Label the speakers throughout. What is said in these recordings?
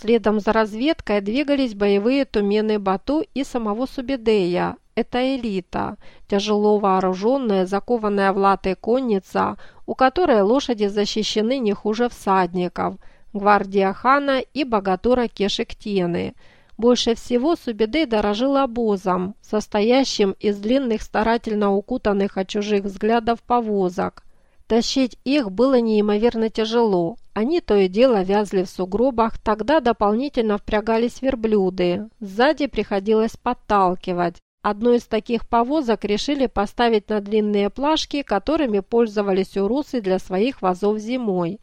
Speaker 1: Следом за разведкой двигались боевые тумены Бату и самого Субедея. Это элита, тяжело вооруженная, закованная в латы конница, у которой лошади защищены не хуже всадников, гвардия хана и богатура Кешектены. Больше всего Субедей дорожил обозом, состоящим из длинных старательно укутанных от чужих взглядов повозок. Тащить их было неимоверно тяжело. Они то и дело вязли в сугробах, тогда дополнительно впрягались верблюды. Сзади приходилось подталкивать. Одну из таких повозок решили поставить на длинные плашки, которыми пользовались урусы для своих вазов зимой.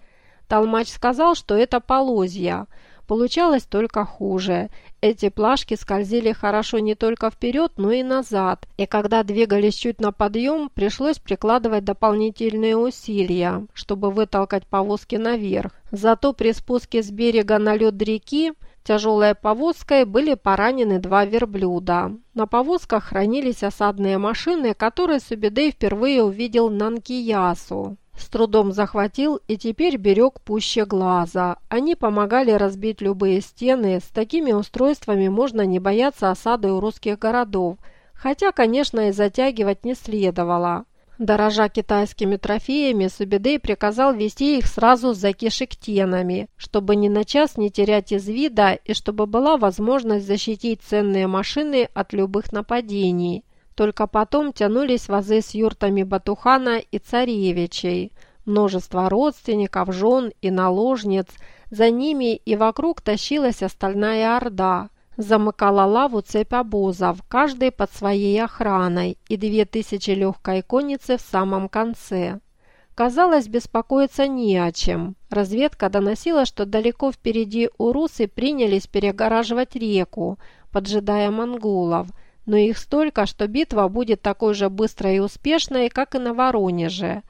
Speaker 1: Толмач сказал, что это полозья – Получалось только хуже. Эти плашки скользили хорошо не только вперед, но и назад, и когда двигались чуть на подъем, пришлось прикладывать дополнительные усилия, чтобы вытолкать повозки наверх. Зато при спуске с берега на лед реки тяжелой повозкой были поранены два верблюда. На повозках хранились осадные машины, которые Субидей впервые увидел на Нкиясу. С трудом захватил и теперь берег пуще глаза. Они помогали разбить любые стены. С такими устройствами можно не бояться осады у русских городов. Хотя, конечно, и затягивать не следовало. Дорожа китайскими трофеями, Субидей приказал вести их сразу за кишектенами, чтобы ни на час не терять из вида и чтобы была возможность защитить ценные машины от любых нападений. Только потом тянулись вазы с юртами Батухана и царевичей. Множество родственников, жен и наложниц. За ними и вокруг тащилась остальная орда. Замыкала лаву цепь обозов, каждый под своей охраной, и две тысячи легкой конницы в самом конце. Казалось, беспокоиться не о чем. Разведка доносила, что далеко впереди урусы принялись перегораживать реку, поджидая монголов – но их столько, что битва будет такой же быстрой и успешной, как и на Воронеже.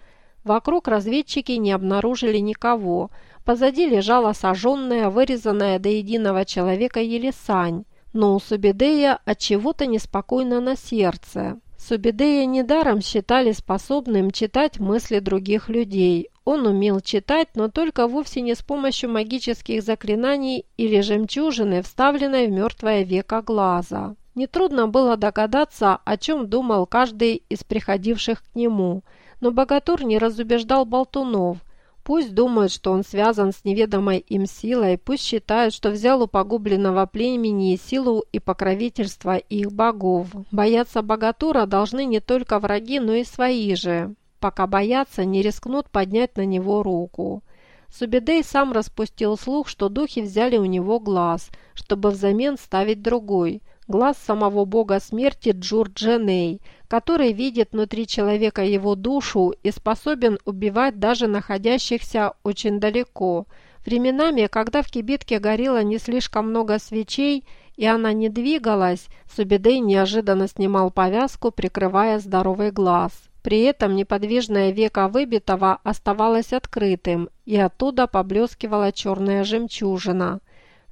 Speaker 1: Вокруг разведчики не обнаружили никого. Позади лежала сожженная, вырезанная до единого человека Елисань. Но у Субедея от чего-то неспокойно на сердце. Субедея недаром считали способным читать мысли других людей. Он умел читать, но только вовсе не с помощью магических заклинаний или жемчужины, вставленной в мертвое веко глаза. Нетрудно было догадаться, о чем думал каждый из приходивших к нему, но богатур не разубеждал болтунов. Пусть думают, что он связан с неведомой им силой, пусть считают, что взял у погубленного племени силу и покровительство их богов. Бояться богатура должны не только враги, но и свои же. Пока боятся, не рискнут поднять на него руку. Субедей сам распустил слух, что духи взяли у него глаз, чтобы взамен ставить другой – глаз самого бога смерти Джурдженей, который видит внутри человека его душу и способен убивать даже находящихся очень далеко. Временами, когда в кибитке горело не слишком много свечей, и она не двигалась, Субедей неожиданно снимал повязку, прикрывая здоровый глаз. При этом неподвижное веко выбитого оставалось открытым, и оттуда поблескивала черная жемчужина.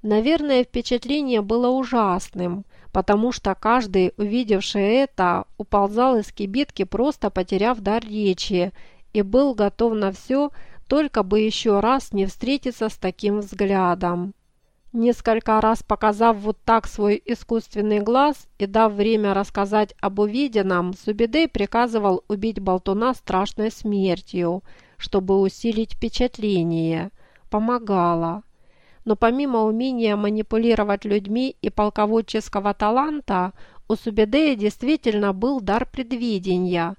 Speaker 1: Наверное, впечатление было ужасным потому что каждый, увидевший это, уползал из кибитки, просто потеряв дар речи, и был готов на все, только бы еще раз не встретиться с таким взглядом. Несколько раз показав вот так свой искусственный глаз и дав время рассказать об увиденном, Субидей приказывал убить болтуна страшной смертью, чтобы усилить впечатление. Помогало но помимо умения манипулировать людьми и полководческого таланта, у Субедея действительно был дар предвидения.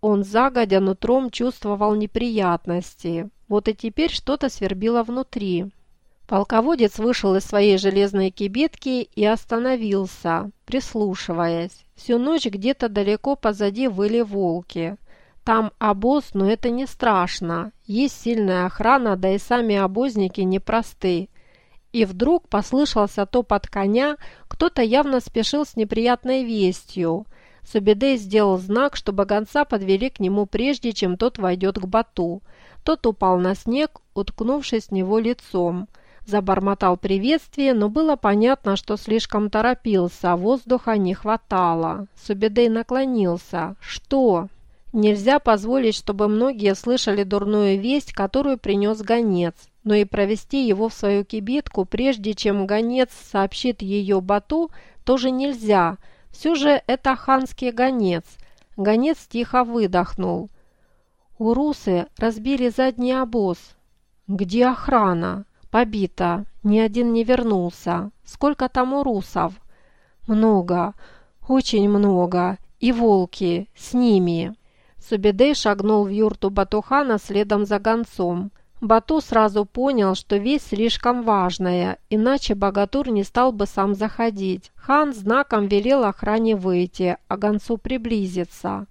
Speaker 1: Он загодя нутром чувствовал неприятности. Вот и теперь что-то свербило внутри. Полководец вышел из своей железной кибитки и остановился, прислушиваясь. Всю ночь где-то далеко позади выли волки. Там обоз, но это не страшно. Есть сильная охрана, да и сами обозники непросты. И вдруг послышался топот коня, кто-то явно спешил с неприятной вестью. Субедей сделал знак, чтобы гонца подвели к нему прежде, чем тот войдет к Бату. Тот упал на снег, уткнувшись в него лицом. Забормотал приветствие, но было понятно, что слишком торопился, воздуха не хватало. Субедей наклонился. «Что?» Нельзя позволить, чтобы многие слышали дурную весть, которую принес гонец. но и провести его в свою кибитку, прежде чем гонец сообщит ее Бату, тоже нельзя. Все же это ханский гонец. Гонец тихо выдохнул. Урусы разбили задний обоз. Где охрана? Побита. Ни один не вернулся. Сколько там урусов? Много. Очень много. И волки. С ними. Субедей шагнул в юрту Батухана следом за гонцом. Бату сразу понял, что весь слишком важная, иначе богатур не стал бы сам заходить. Хан знаком велел охране выйти, а гонцу приблизиться.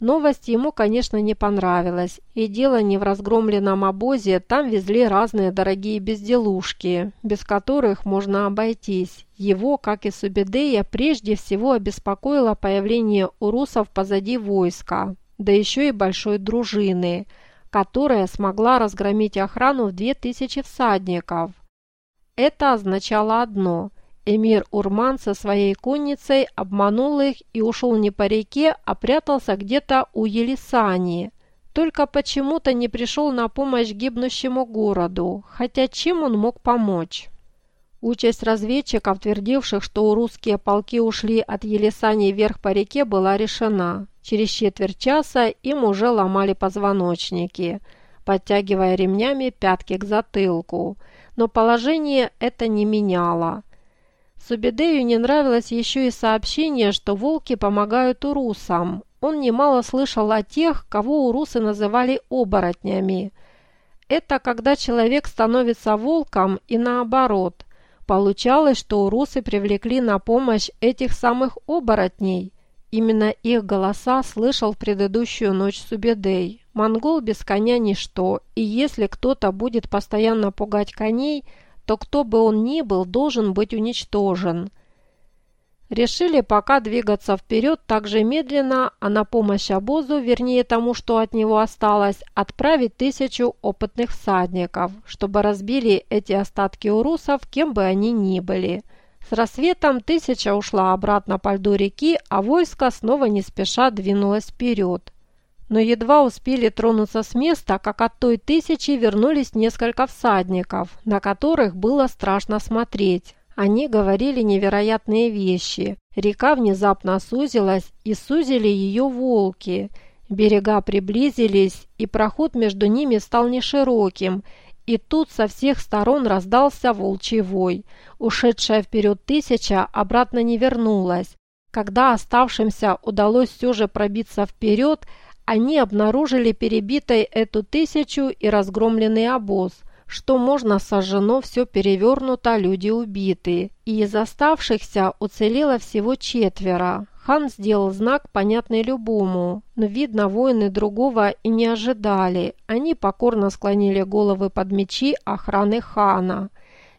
Speaker 1: Новость ему, конечно, не понравилась, и дело не в разгромленном обозе, там везли разные дорогие безделушки, без которых можно обойтись. Его, как и Субедея, прежде всего обеспокоило появление урусов позади войска, да еще и большой дружины – которая смогла разгромить охрану в 2000 всадников. Это означало одно – эмир Урман со своей конницей обманул их и ушел не по реке, а прятался где-то у Елисани. Только почему-то не пришел на помощь гибнущему городу, хотя чем он мог помочь? Участь разведчиков, твердивших, что русские полки ушли от Елисани вверх по реке, была решена. Через четверть часа им уже ломали позвоночники, подтягивая ремнями пятки к затылку. Но положение это не меняло. Субедею не нравилось еще и сообщение, что волки помогают урусам. Он немало слышал о тех, кого урусы называли оборотнями. Это когда человек становится волком и наоборот. Получалось, что урусы привлекли на помощь этих самых оборотней. Именно их голоса слышал в предыдущую ночь Субедей. Монгол без коня ничто, и если кто-то будет постоянно пугать коней, то кто бы он ни был, должен быть уничтожен. Решили пока двигаться вперед так же медленно, а на помощь обозу, вернее тому, что от него осталось, отправить тысячу опытных всадников, чтобы разбили эти остатки урусов, кем бы они ни были – с рассветом тысяча ушла обратно по льду реки, а войско снова не спеша двинулось вперед. Но едва успели тронуться с места, как от той тысячи вернулись несколько всадников, на которых было страшно смотреть. Они говорили невероятные вещи. Река внезапно сузилась, и сузили ее волки. Берега приблизились, и проход между ними стал нешироким, и тут со всех сторон раздался волчий вой. Ушедшая вперед тысяча обратно не вернулась. Когда оставшимся удалось все же пробиться вперед, они обнаружили перебитой эту тысячу и разгромленный обоз. Что можно сожжено, все перевернуто, люди убиты. И из оставшихся уцелело всего четверо. Хан сделал знак, понятный любому, но, видно, воины другого и не ожидали. Они покорно склонили головы под мечи охраны хана.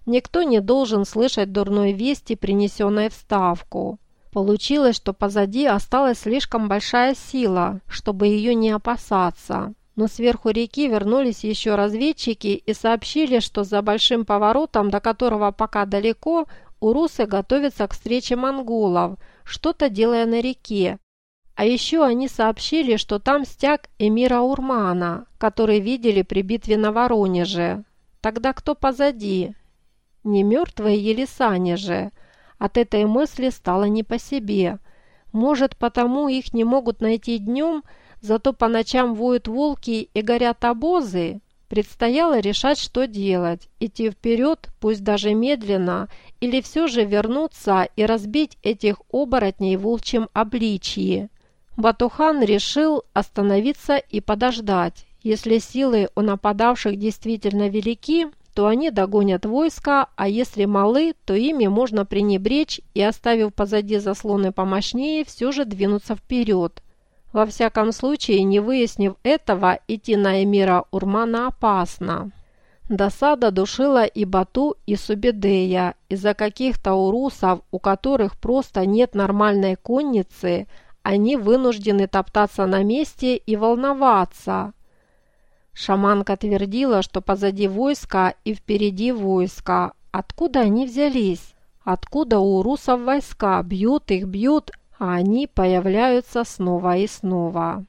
Speaker 1: Никто не должен слышать дурной вести, принесенной в ставку. Получилось, что позади осталась слишком большая сила, чтобы ее не опасаться. Но сверху реки вернулись еще разведчики и сообщили, что за большим поворотом, до которого пока далеко, урусы готовятся к встрече монголов – что-то делая на реке. А еще они сообщили, что там стяг эмира Урмана, который видели при битве на Воронеже. Тогда кто позади? Не мертвые Елисане же. От этой мысли стало не по себе. Может, потому их не могут найти днем, зато по ночам воют волки и горят обозы? Предстояло решать, что делать – идти вперед, пусть даже медленно, или все же вернуться и разбить этих оборотней в волчьем обличье. Батухан решил остановиться и подождать. Если силы у нападавших действительно велики, то они догонят войска, а если малы, то ими можно пренебречь и, оставив позади заслоны помощнее, все же двинуться вперед. Во всяком случае, не выяснив этого, идти на эмира Урмана опасно. Досада душила и Бату, и Субедея. Из-за каких-то урусов, у которых просто нет нормальной конницы, они вынуждены топтаться на месте и волноваться. Шаманка твердила, что позади войска и впереди войска. Откуда они взялись? Откуда у урусов войска? Бьют их, бьют, а они появляются снова и снова.